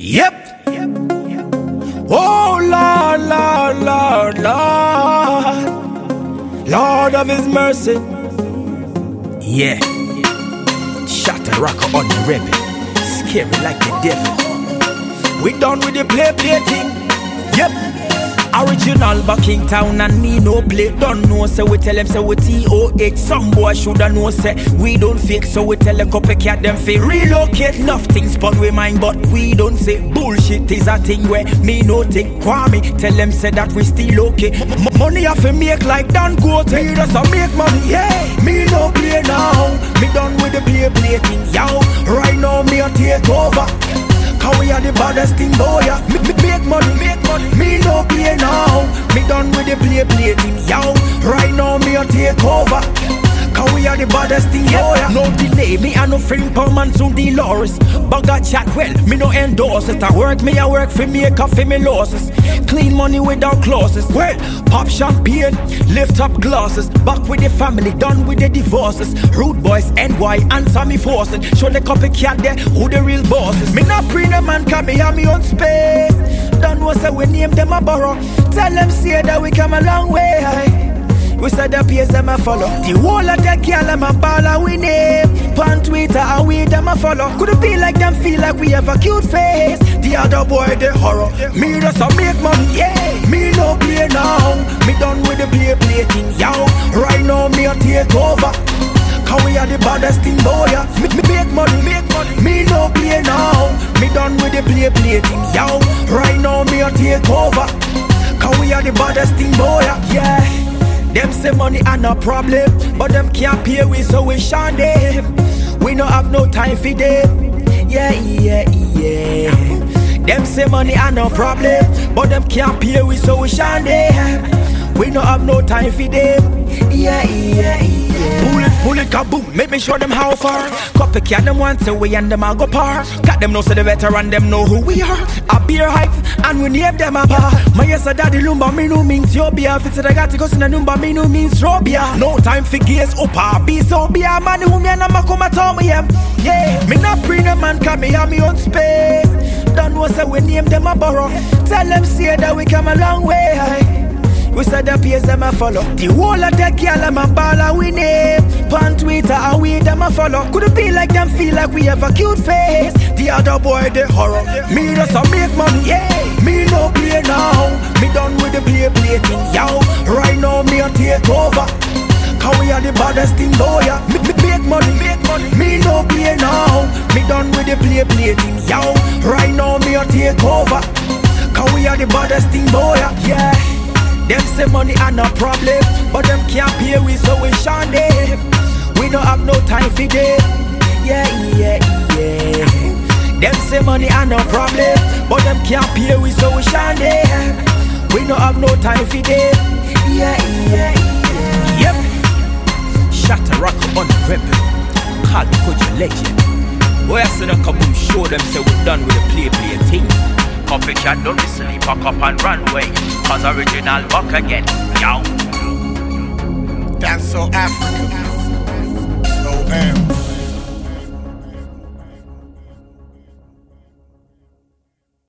Yep. Oh Lord, Lord, Lord, Lord, Lord of His mercy. Yeah. Shot a rocker on the rebel. Scary like the devil. We done with the play play thing. Yep. Original back in town and me no play. Don't know, so we tell them say we TOH. Some boy shoulda know say we don't fake, so we tell a copycat them fi relocate. Love things but we mind, but we don't say bullshit is a thing where me no take. Kwame tell them say that we still okay. M- money I fi make like Dangote. Me just a make money, yeah. Me no play now. Me done with the play play thing, yo. Right now me a take over. Cause we are the baddest thing, boy. Yeah. Make money, make money. Me no play now. Me a no friend per man soon Dolores. Bugger chat well, me no endorse it. I work, me I work for me, a for me losses. Clean money without clauses. Well, pop champagne, lift up glasses. Back with the family, done with the divorces. Rude boys, NY, answer me forcing. Show the copycat there, who the real bosses. Me not pre the man, can me have me on space. Don't know say we name them a borrow. Tell them say that we come a long way. We said the pace them a follow. The whole of the girl them a follow. Could it be like them feel like we have a cute face? The other boy the horror. Me just a make money, yeah. Me no play now. Me done with the play play thing, yo. Right now me a take over. Cause we are the baddest thing, boy. Me, me make money, make money. Me no play now. Me done with the play play thing, yo. Right now me a take over. Cause we are the baddest thing, boy. Yeah. Them say money are no problem, but them can't pay we, so we shun them. We no have no time for them. Yeah, yeah, yeah. Them say money are no problem, but them can't pay we, so we shun them. We no have no time for them. Yeah, yeah, yeah. Pull kaboom. Make me show them how far. Copycat them want to we and them a go par. Got them know so the veteran them know who we are. A beer hype and we name them a bar. My yes a daddy lumba me no means Ethiopia. Fit the got to go in the number me no means Robia. No time for gears up be so be a man who me and I'm a come tell me yeah. Yeah, me not pre no man can me have me on space. Don't know say we name them a borrow. Tell them say that we come a long way. We said the pace them a follow. The whole of the girl them a baller we name. Pan Twitter and we them a follow. Could it be like them feel like we have a cute face? The other boy the horror. Me just a make money, yeah. Me no play now. Me done with the play play thing, yo. Right now me a take over. Cause we are the baddest thing. Oh, yeah. Me, me make money, make money. Me no play now. Me done with the play play thing, yo. Right now me a take over. Cause we are the baddest thing, boy. Yeah. Them say money are no problem, but them can't pay eh. we, so we shun them. We don't have no time for them. Yeah, yeah, yeah. Them say money are no problem, but them can't pay eh. we, so we shun them. We don't have no time for them. Yeah, yeah, yeah. Yep. A rock on the rebel. Call the coach a legend. Boy, I said a couple show them say we're done with the play play thing. Copycat don't listen, pack up and run away. Cause original back again, yow. That's so African.